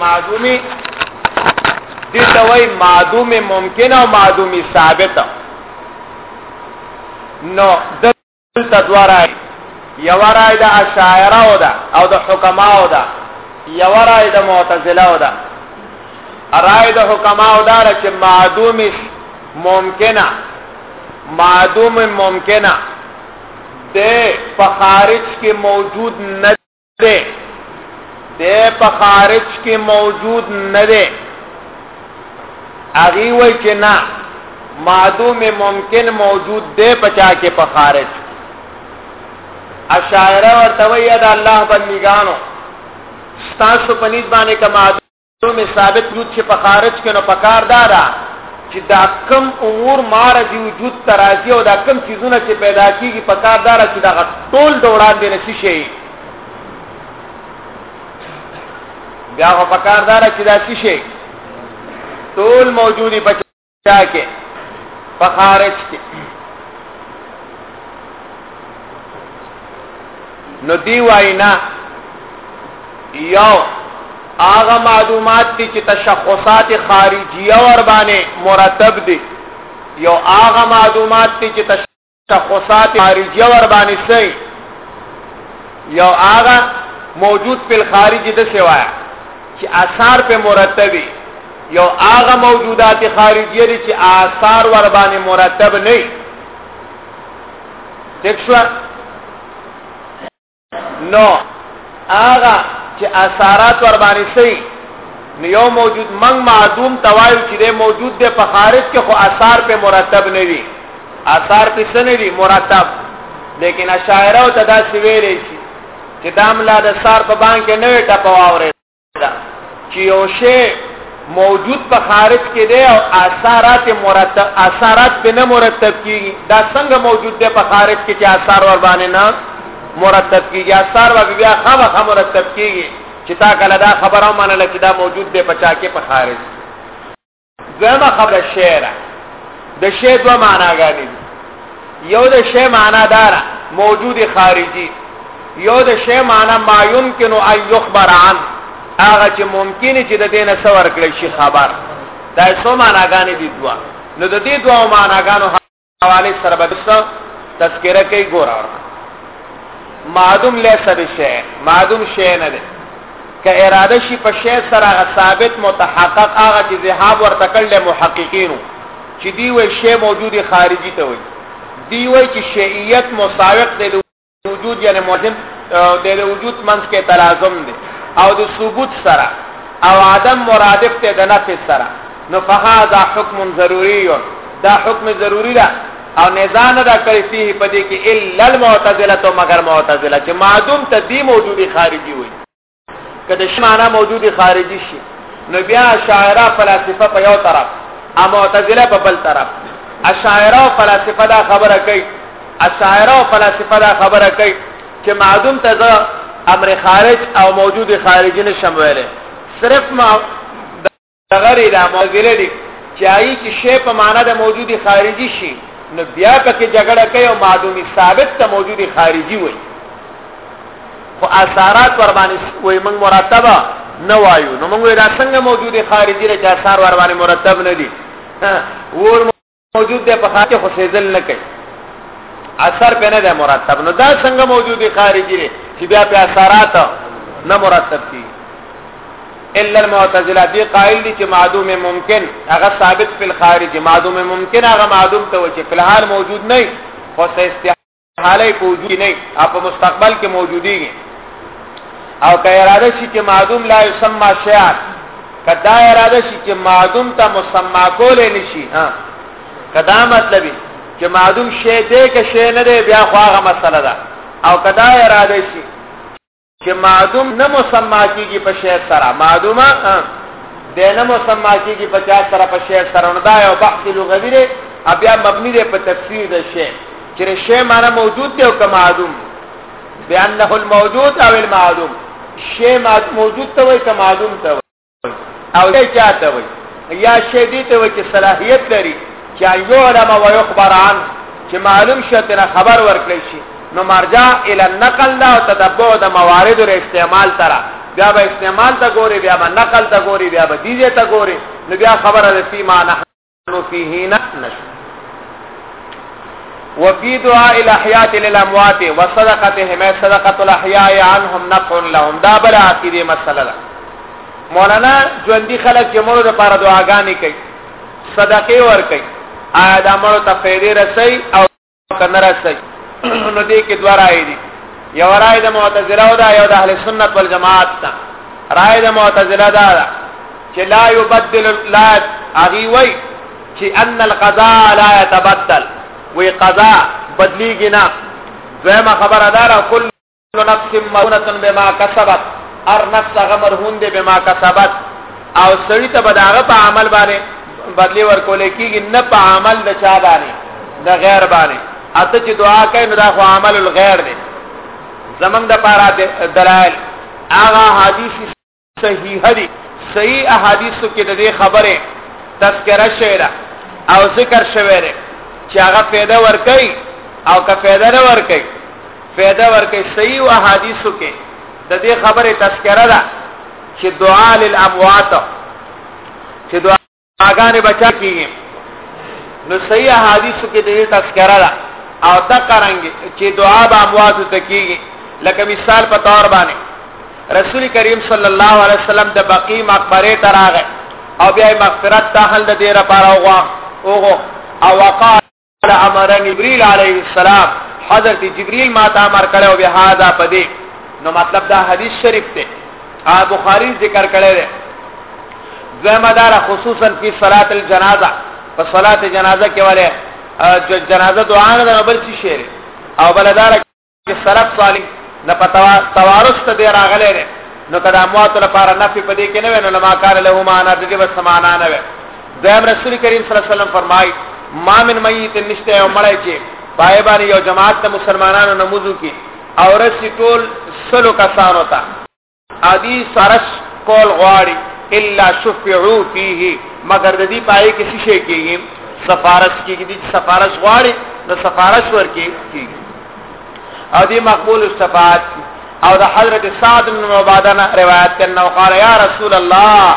معدومی دې ته وای معدوم ممکن او معدومی ثابت نو دلته دواره یو رائے د اشاعره او دا او د حکما او دا یو رائے د معتزله او دا رائے د حکما او دا چې معدوم ممکنه معدوم ممکنه دی په خارج کې موجود نه دی دی په خارج کې موجود نه دی اغي وای چې نه معدوم ممکن موجود دی پچا کې په خارج اشاعره ورته وی دا الله بندګانو ستاسو پنځ باندې کما کوم ثابت وجود چې په خارج کې نو پکار دارا چې دا کم امور مارج وجود ترازی او دا کم چیزونه چې پیدا کیږي پکار دارا چې دا ټول دوران دې نشي شي بیا په پکار دارا چې دا شي ټول موجودي په چا کې په خارج کې نو دی وینا یو هغه معلومات دي چې تشخصات خارجیه ور باندې مرتب دي یو هغه معلومات دي چې تخصصات خارجیه ور باندې سي یو هغه موجود په خارجي د سیوا چې آثار په مرتبه یو هغه موجودات خارجیه دي چې آثار ور باندې مرتب نه دي دښوا نو هغه چې اثارات ور باندې سي نو یو موجود من معدوم توایو چې دی موجود دی په خارج کې خو اثار په مرتب نه وي اثار په سن وي مرتب لیکن اشاعره او تدا سویلې شي چې داملا د سار په بانک نه ټپواورې دا چې یو شی موجود په خارج کې دی او آثارات مرتب آثارات به نه مرتب کیږي دا څنګه موجود دی په خارج کې چې آثار ور باندې نه مرتب کیږي آثار به بیا خامخا مرتب کیږي چې تا کله دا خبره ومنله چې دا موجود دی په چا کې په خارج دویمه خبره شعر د شی دوه معناګانې دي یو د شی معنا دار موجود خارجي یو د شی معنا ما يمكن ان يخبر عن هغه چې ممکن چې د دینه څور کړی شي خبر دا څو معناګانې دي دوه نو د دې دوه معناګانو حواله سره به تذکرہ کوي ګور اور معدوم ليس بشيء معدوم شيء نه ده که اراده شي په شيء سره ثابت متحقق هغه چې ذهاب ورته کړل محققینو چې دی وې شيء موجوده خارجي ته وي دی وې چې شيئیت مساوق دی وجود یعنی موجب د وجود منځ کې تلازم دی او د ثبوت سره او عدم مرادف ته د نفي سره نو فهذا حکم ضروری دا حکم ضروری ده او نزان دا کوي فيه پدې کې الا المعتزله مگر معتزله چې معدوم ته دی موجودي خارجي وي که د شی معنا موجودی خارجی شي نو بیا شاعره فلسفه په یو طرف او معتزله په بل طرف اشاعره او فلسفه دا خبره کوي اشاعره او فلسفه دا خبره کوي چې معدوم ته زه امر خارج او موجود خارجی نشم ویلې صرف ما تغری دا معضله دي چې آی کې شی په معنا د موجودی خارجي شي نو بیا پکې جګړه کوي او معدومی ثابت ته موجودی خارجي وي خو اثرات ور باندې وي موږ مرتبه نه وایو نو موږ دا څنګه موجودی خارجي رچا اثر ور باندې مرتب نه دي ور موجود دی په خاطر خوشیدل نه کوي اثر په نه ده مرتب نو دا څنګه موجودی خارجي دی چې بیا په اثرات نه مرتب دي الا المعتزله دي قائل دي چې معدوم ممکن هغه ثابت په خارج معدوم ممکن هغه معدوم ته و چې په حال موجود نه خو حالای په وجود نه او په مستقبل کې موجوديږي او که اراده شي چې معدوم لا يسمى شيئا کدا اراده شي چې معدوم ته مسما کول نشي ها کدا مطلب چې معدوم شی دی که شی نه دی بیا خو هغه مسله ده او کدا اراده شي چې معدوم نه مسما کیږي په شعر سره معدومه د نه مسما کیږي په چا سره په شعر سره نو دا یو بحث لغوي دی بیا مبني دی په تفسیر د شی چې شی معنی موجود دی او که معدوم بانه الموجود او المعدوم شی موجود ته وایي که معدوم ته او دې چاته وي یا شی دې ته وي چې صلاحیت لري چې یو علماء و یو خبر عن چې معلوم شته نه خبر ورکړي شي نو مرجع ال النقل دا او تتبع د موارد او استعمال ترا بیا به استعمال ته ګوري بیا به نقل ته ګوري بیا به دیجه ته ګوري نو بیا خبره ده فيما نحن نو فيه نه نشو وفي دعاء الاحياء للاموات وصدقتهم صدقه الاحياء عنهم نفع لهم دا بل عقیده مسله ده مولانا ژوندۍ خلک چې مړو لپاره دعاګانې کوي صدقه ور کوي آیا دا مړو ته فائدې رسي او کنه راځي نو دې کې دوه راي دي یو راي د معتزله او دا یو د اهل سنت والجماعت دا راي د معتزله دا ده چې لا يبدل لا اغي وي چې ان القضاء لا يتبدل وي قضاء بدليږي نه زما خبره دارا کل کل نفس مرهونه بما کسبت ار نفس هغه مرهون دی بما کسبت او سړی ته به داغه په عمل باندې بدلی ورکول کیږي نه په عمل د چا باندې د غیر باندې اته چې دعا کوي نو دا خو عمل الغیر دی زمنګ د پاره دلایل هغه حدیث صحیح دي صحیح احادیثو کې د دې خبره تذکرہ شوی ده او ذکر شوی دی چې هغه پیدا ور کوي او که پیدا نه ور کوي پیدا ور کوي صحیح او احادیثو کې د دې خبره تذکرہ ده چې دعا للاموات چې دعا اګانې بچا کیږي نو صحیح حدیثو کې دې تذکرہ ده او دا قرانګ چې دعا به اموات ته کیږي لکه مثال په تور باندې رسول کریم صلی الله علیه وسلم د بقی مقبره ته راغی او بیا مغفرت ته حل د دې لپاره وغوښ او وقال امرن جبريل عليه السلام حضرت جبريل ما ته امر کړو به هاذا پدې نو مطلب دا حدیث شریف ته ا بخاری ذکر کړی دی زمه دار خصوصا فی صلات الجنازه په صلات جنازه کې والے جنازه دعا نه بل څه شعر او بلدار چې سلف صالح نه پتوا توارث ته دی راغلی دی نو کدا اموات لپاره نفي پدې کې نه وینو لما کار له معنا د دې بس معنا نه وي دیم رسول کریم صلی الله علیه وسلم فرمای ما من میت نشته او مړی چې پای باندې یو جماعت د مسلمانانو نموذو کې اورسی ټول سلو کسانو ته ادي سرش کول غواړي الا شفعوا فيه مگر د دې پای کې څه شي کېږي سفارش کېږي د سفارش غواړي نو سفارش ورکې کېږي او دې مقبول الشفاعت او د حضرت سعد بن عباده روایت کنا وقال يا رسول الله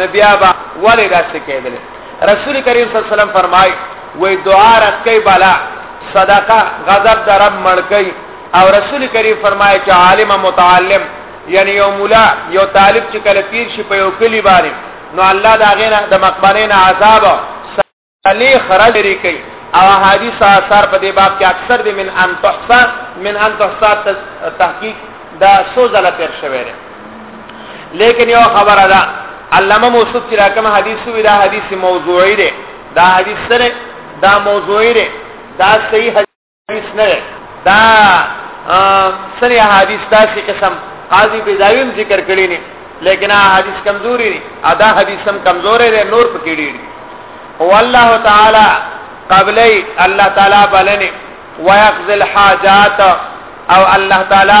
نبیا با ولی دا څه کېدل رسول کریم صلی الله علیه وسلم فرمای وې دعا رکې بالا صدقه غضب درب مړکې او رسول کریم فرمای چې عالم متعلم یعنی یو مولا یو طالب چې کله پیر شي په یو کلی باندې نو الله دا غینا د مقبره نه عذاب علی خرج لري کوي او حدیث اثر په دې باب کې اکثر دي من ان تحصا من ان تحصا تحقیق دا سو زله تیر شوی دی لیکن یو خبره ده علامه موصوف چې راکم حدیث وی دا حدیث موضوعی دی دا حدیث سره دا موضوعی دی دا صحیح حدیث نه دا سری حدیث داسې قسم قاضي بيزاویم ذکر کړی نه لیکن حدیث کمزوري نه ادا حدیث هم کمزوري دی نور پکې ډیر دی والله تعالی قبلې الله تعالی بلنه ويقضي الحاجات او الله تعالی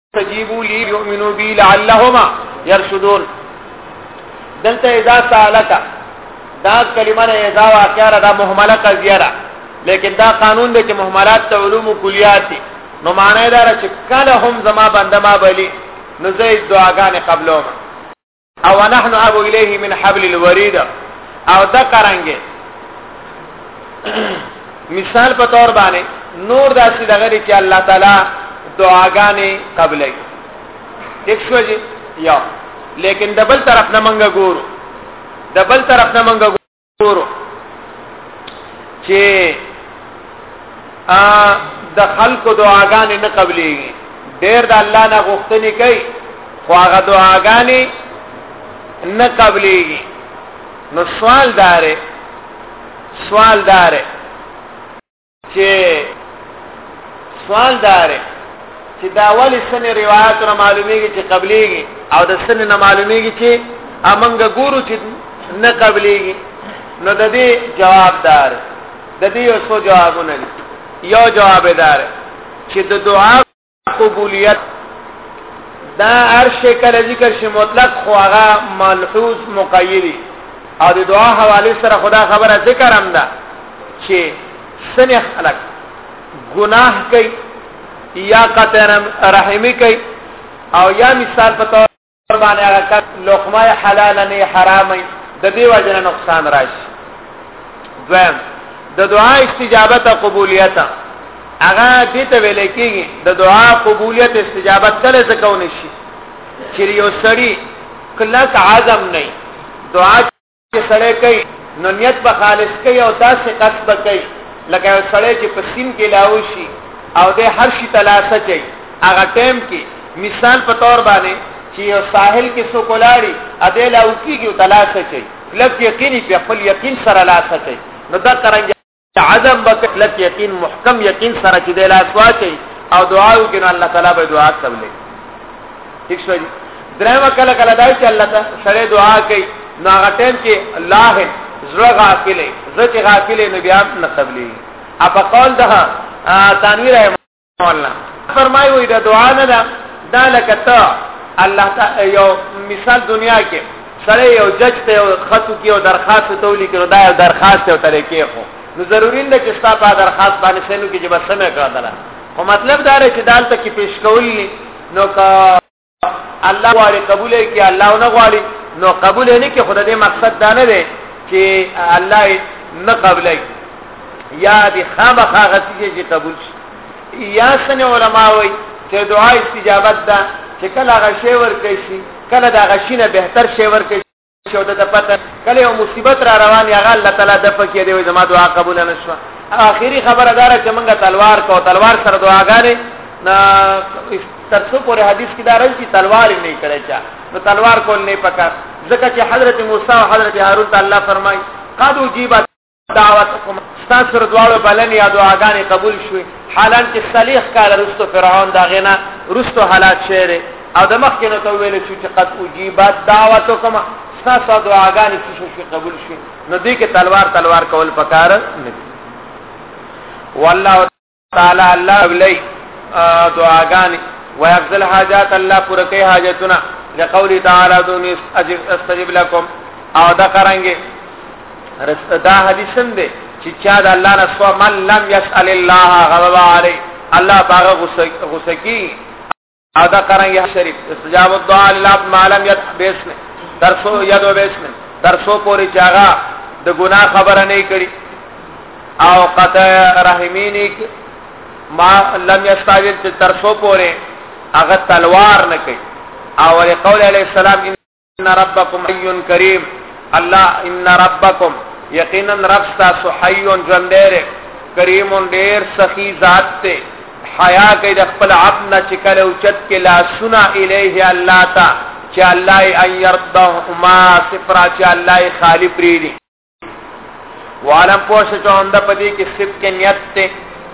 تجيبوا لي يؤمنوا بي لعلهم يرشدون دلته اذا سالك دا کلمه نه اذا واقعره دا مهمله قضیره لیکن دا قانون دی چې مهملات ته علوم کلیات دي نو معنی دا چې کله هم زما بنده ما بلی نو زه دعاګانې قبلوم او نحن ابو الیه من حبل الورید او دا قرانګه مثال په تور باندې نور داسې دغه چې الله تعالی دعاګانې قبلې یک شو جی یا لیکن دبل طرف نه منګه ګورو دبل طرف نه منګه ورو چې ا د خلکو دعاګانې نه قبليږي ډېر د الله نه غوښتنې کوي خو هغه دعاګانې نه قبليږي نو سوال داره سوال داره چې سوال دار چې دا ولی سن روایت نه معلومیږي چې قبليږي او د سن نه معلومیږي چې امنګ ګورو چې نه قبليږي نو د دې جواب دار د دې یو څو جوابونه دي یو جواب دار چې د دعا قبولیت دا عرش کله ذکر شي مطلق خو هغه ملحوظ مقیدی او د دعا حواله سره خدا خبره ذکر هم ده چې سنه خلق گناه کوي یا قطع رحمی کوي او یا مثال په قربان هغه کس لقمه حلال نه حرام د دې وجنه نقصان راشي دویم د دعا استجابت او قبولیت هغه دې ته ویل کېږي د دعا قبولیت استجابت کله ځکونه شي چې یو سړی کلک عزم نه دعا چې سړی کوي نو نیت به خالص کوي او داسې قصد به کوي لکه یو سړی چې په سیم کې لاو شي او د هر شي تلاسه چي هغه ټیم کې مثال په تور باندې چې یو ساحل کې سو کولاړي ا دې لاو کېږي او تلاسه چي لکه یقیني په خپل یقین سره لاسه چي نو دا ترنګ عزم وکړي کلک یقین محکم یقین سره چې د لاس واچي او دعا وکړي نو الله تعالی به دعا قبول کړي ٹھیک شو جی درېمه کله کله دای چې الله تعالی سره دعا کوي نو هغه ټیم کې الله زړه غافل زړه غافل نو بیا نه قبلي اپا قول ده تنویر الله فرمایي وي دا دعا نه ده دا لکه ته الله تعالی یو مثال دنیا کې سره یو جج ته یو خط کې او درخواست ته ولیکل دا یو درخواست ته طریقې خو نو ضروری نه چې ستا په درخواست باندې سنو کې چې بس سمه کړه دا خو مطلب دا رې چې دالته کې پیش کول نو کا الله غواړي قبول کړي الله نه غواړي نو قبول نه کړي خدای دې مقصد دا نه دی چې الله نه قبول کړي یا دې خامخا غسیږي چې قبول شي یا سن علما وایي چې دعا استجابت ده چې کله غشي ورکړي شي کله دا غشینه بهتر شي ورکړي شو د پته کله یو مصیبت را روان یا الله تعالی د پکې دی وي زما دعا قبول نه شو اخیری خبره دار چې موږ تلوار کو تلوار سره دعاګانې نا ترڅو پر حدیث کې دا راځي تلوار نه کړی چا نو تلوار کول نه پکار ځکه چې حضرت موسی او حضرت هارون ته الله فرمایي قد جیبت دعوتکم ستاسو سره دواړو بلنې یا دعاګانې قبول شوې حالا چې صلیح کال رستو فرعون دا غنا رستو حالات شعر او د مخ کې نو ته ویل چې قد اجیبت دعوتکم ستاسو دعاګانې چې شو قبول شي نو دې کې تلوار تلوار کول پکار نه والله تعالی الله قبلې دعاګانې ويغزل حاجات الله پر کې حاجتونه لقول تعالی دونی استجب لكم او دا قرانګه دا حدیث هم دی چې چا د الله نه سو من لم يسأل الله غضب عليه الله باغ غصه غصه کی او دا قرانګي شریف استجاب الدعاء للعبد ما لم يد باسم درسو يد باسم درسو پوری چاغه د ګناه خبره نه کړي او قطع رحمی نه کی ما لم يستاجل چې ترسو پوری هغه تلوار نه کوي او قول علی السلام ان ربکم ایون کریم الله ان ربکم یقینا رب تاسو حیون ژوندې کریم ډیر سخی ذات ته حیا کوي د خپل عبد نه چې کله اوچت کې لا سنا الیه الله تا چې الله ای يرضهما سفرا چې الله خالق ری وعلم پوښ چې هم د پدې کې صدق کې نیت ته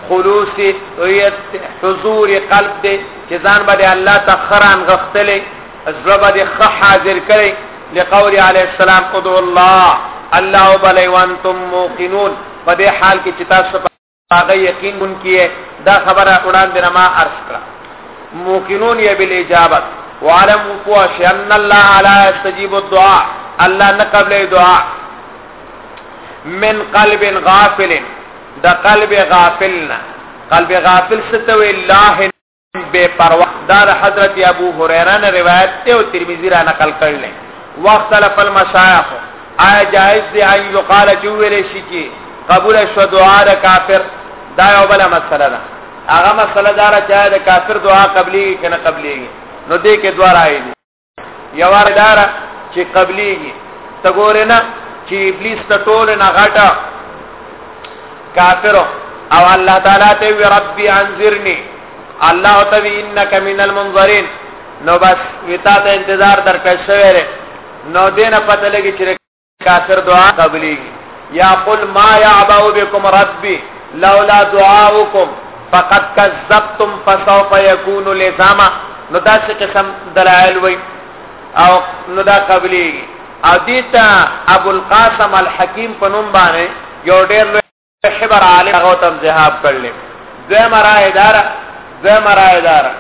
خلوص ایت حضور قلب دې چې ځان باندې الله تخران غختلې زړه باندې خ حاضر کړي لقول علی السلام ادعو الله الله وبلی وانتم موقنون په دې حال کې چې تاسو هغه یقین مون کیه دا خبره وړاندې نه ما عرض کړه موقنون یې بل اجابت وعلم وقوا شان الله لا يستجيب الدعاء الله نه قبل دعا من قلب غافل دا قلب غافلنا قلب غافل ستوي الله بے پروا دا حضرت ابو هريره نے روایت تے او ترمذی را نقل کر لیں وقت لف المشایخ آیا جائز دی ان یقال جوول شی کی قبول شو دعا د کافر دا یو بل مسله ده هغه مسله دار چې د کافر دعا قبلي کنه قبلي نو دې کې دوه راي دي یوار دار چې قبليږي ته ګورې نه چې ابلیس ته ټول نه غټه کافر او الله تعالی ته وی ربي انذرني الله ته وی انک من المنظرین نو بس وتا ته انتظار درکښ شوی نو دینه پته لګی چې کافر دعا قبليږي یا قل ما يعبأ بكم ربي لولا دعاؤكم فقد كذبتم فسوف يكون لزاما نو دا څه قسم دلایل وای او نو دا قبليږي او دیتا ابو القاسم الحکیم په نوم باندې یو ډېر حبر عالم هغه تم ذهاب کړل دوی مرا اداره دوی مرا اداره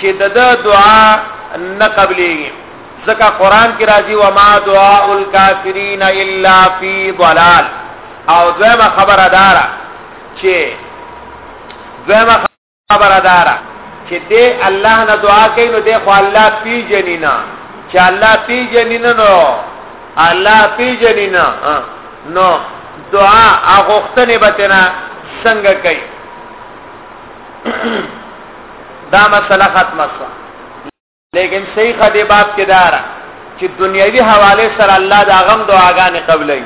چې د دعا نه قبليږي ځکه قران کې راځي و ما دعاء الکافرین الا فی ضلال او دوی ما خبر اداره چې دوی ما خبره دارا چې دې الله نه دعا کوي نو دې خو الله پی جنینا چې الله پی جنینا نو الله پی جنینا نو دعا اغوختنه بتنا څنګه کوي دا مسله ختمه شوه لیکن صحیح خدای باب کې دارا چې دنیوي حواله سره الله دا غم دعاګانې قبلای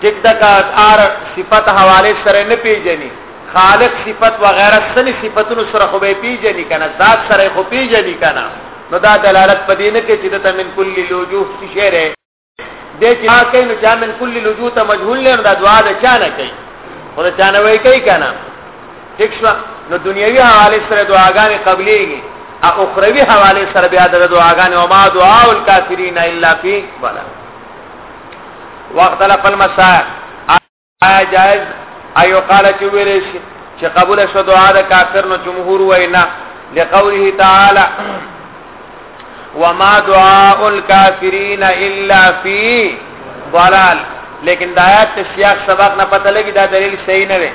ټیک دا کار ار صفات حواله سره نه پیژني خالق صفات و غیره سني صفاتونو سره خو به پیژني کنه ذات سره خو پیژني کنه نو دا دلالت پدې نه کې چې د تمن کلی لوجو شي دې چې ما کین چا من کل لجو ته مجهول نه دا دعا د چا نه کوي خو دا چا نه وای کوي کنه ٹھیک شو نو دنیوي حواله سره دعاګانې قبليږي او اخروی حواله سره بیا د دعاګانې او ما دعا الکافرین الا فی بلا واختلف المسائل جائز ايو قال چې ویل شي چې قبول شو دعا د کافر نو جمهور وینا لقوله تعالی وما دعاء الكافرين الا في ضلال لیکن دایات سیاق سبق نه پته لګی دا دلیل صحیح نه دی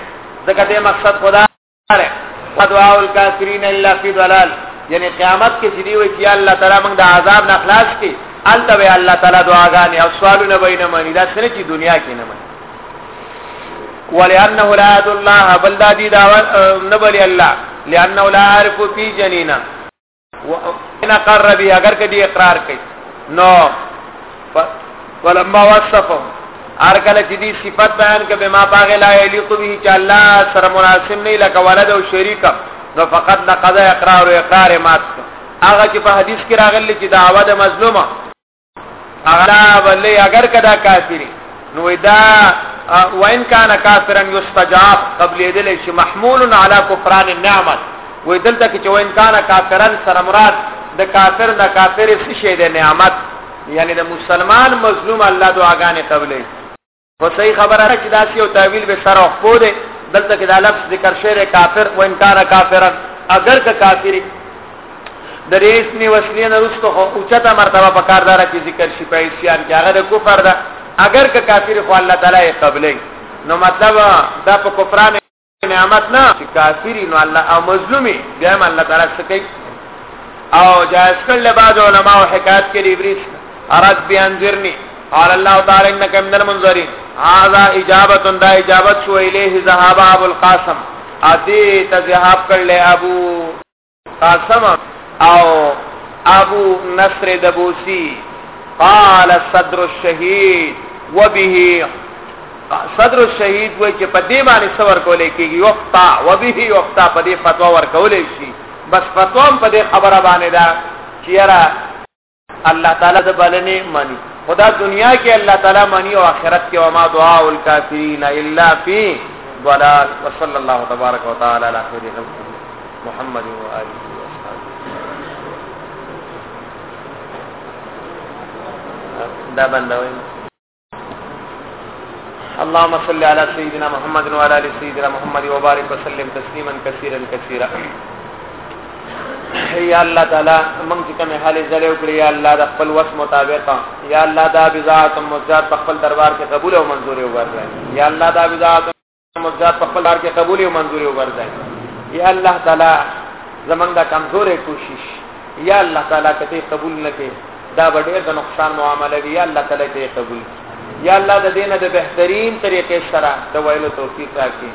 ځکه دې مقصد خدا اره ودعاء الكافرين الا في ضلال یعنی قیامت کې چې دی وي چې الله تعالی موږ د عذاب نه خلاص کړي الته به الله تعالی دعاګانې او سوالونه به نه مانی دا څنګه چې دنیا کې نه مانی ولانه لا الله بل دادی دا نه بلی الله لانه لا عارف فی جنینا ان قرر بی اگر کدی اقرار کئ نو ولما وصفهم ار کله چې دې صفت بیان کبه ما باغ لا یلیق به چې الله سره مناسب نه لکه ولد او شریک نو فقط نقض اقرار او اقرار مات هغه چې په حدیث کې راغلی چې دعوه د مظلومه اغلا بلې اگر کدا کافری نو دا وان کان کافرا یستجاب قبل دل شي محمول علی کفران النعمت وې دلته کې چې وان کان کافرا سره مراد د کافر نه کافر څه شی د نعمت یعنی د مسلمان مظلوم الله دعاګانې قبلې په صحیح خبره ده چې دا یو تعویل به سره او خو ده دلته کې دا لفظ ذکر شوی کافر و ان کان کافرا اگر که کافری د ریس می وسلین رستو خو اوچته مرتبه په کاردار کې ذکر شي په اسیان کې هغه د کفر ده اگر که کافر خو الله تعالی یې قبلې نو مطلب دا په کفرانه نعمت نه چې کافری نو الله او مظلومی بیا هم الله تعالی سکی او جائز کړل بعض علما او حکایت کې ابلیس اراد بیانذرنی قال الله تعالی انك من المنذرين هذا اجابه دا اجابت شو الیه ذهاب ابو القاسم ادي ته ذهاب کړل ابو قاسم او ابو نصر دبوسی قال صدر الشهید وبه صدر الشهید وای چې په دې باندې څور کولې کېږي وقتا وبه وقتا په دې فتوا ور کولې شي بس فتوا په دې خبره باندې دا چې یاره الله تعالی د بلنې مانی خدا دنیا کې الله تعالی مانی او آخرت کې وما دعاء الکافرین الا فی ضلال وصلی الله تبارک وتعالى علی خیر خلق محمد و آله دا بندوي اللهم صل على سيدنا محمد وعلى ال سيدنا محمد وبارك وسلم تسليما كثيرا كثيرا یا الله تعالی موږ چې کومه حالې زړه وکړي یا الله د خپل وس مطابق یا الله دا بذات مزات په خپل دربار کې قبول او منزور وګرځي یا الله دا بذات مزګار په خپل کار کې قبول او منظور وګرځي یا الله تعالی زمنګ دا کمزورې کوشش یا الله تعالی کته قبول نکې دا ډېر د نقصان معاملې دی یا الله تعالی ته قبول یا الله د دینه د بهترین طریقې سره د ویلو توفیق راکړي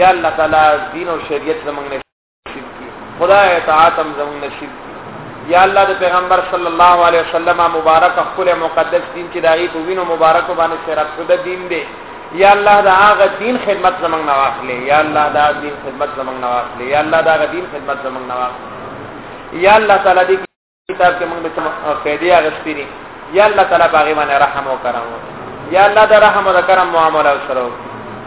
یا الله تعالی دین او شریعت زمنګ خدای اطاعت هم زموږ نصیب یا الله د پیغمبر صلی الله علیه وسلم مبارک خپل مقدس دین چې دایي په وینو مبارک باندې سره خود دین دی یا الله دا هغه دین خدمت زمنګ نه واخلې یا الله دا دین خدمت زمنګ نه واخلې یا الله دا دین خدمت زمنګ نه واخلې یا الله تعالی دې کتاب کې موږ ته فائدې اغستې دي یا الله تعالی باغې باندې رحم وکړم یا الله د رحم او کرم معاملې سره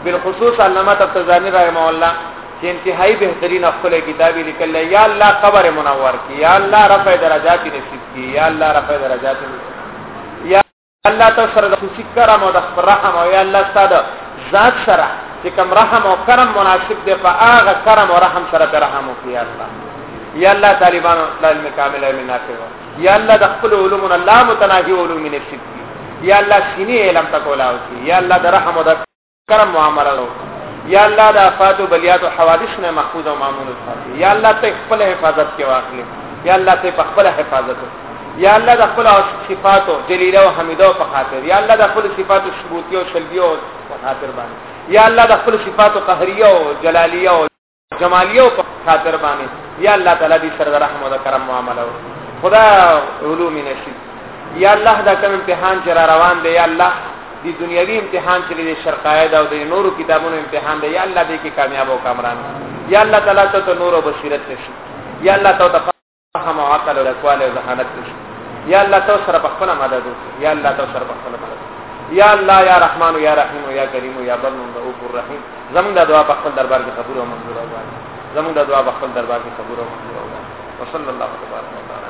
بالخصوص علامه تفزانی رحمه الله چې انتهایی بهترین خپل کتاب لیکل یا الله قبر منور کی یا الله رفع درجات نصیب کی یا الله رفع درجات نصیب الله تعالی سره د خصوصي کرم او د خپل رحم او یا الله تعالی ذات سره چې کوم رحم او کرم مناسب دی په هغه کرم او رحم سره ته رحم وکړي الله یا الله طالبانو علم کامل علم نافع یا الله د خپل علوم الله متناهي علوم نصیب یا الله سینې علم تکولا او یا الله د رحم او د کرم معامله لو یا الله د افات او بلیات او حوادث نه محفوظ او مامون وساتي یا الله ته خپل حفاظت کې واخلې یا الله ته په خپل حفاظت یا الله د خپل صفاتو جلیله او حمیده په خاطر یا الله د خپل صفاتو ثبوتي او سلبي او په خاطر باندې یا الله د خپل صفاتو قهريه او جلاليه او جمالیو په خاطر باندې یا الله تعالی دې سره رحم او کرم معاملې وکړي خدا علوم نشي یا الله دا کوم امتحان چې را روان دی یا الله دی دنیوي امتحان چې د شرقایه دا او د نورو کتابونو امتحان دی یا الله دې کې کامیاب او کامران یا الله تعالی ته نور او بصیرت نشي یا الله تعالی فهم او عقل او لکواله او ذهانت نشي یا الله تو سره په خپل مدد یا الله تو سره په خپل مدد یا الله یا رحمان یا رحیم یا کریم یا بر من رؤوف الرحیم زموږ د دعا په خپل دربار کې قبول او منظور او غواړي زموږ د دعا په خپل دربار کې قبول او منظور او غواړي وصلی الله تبارک وتعالى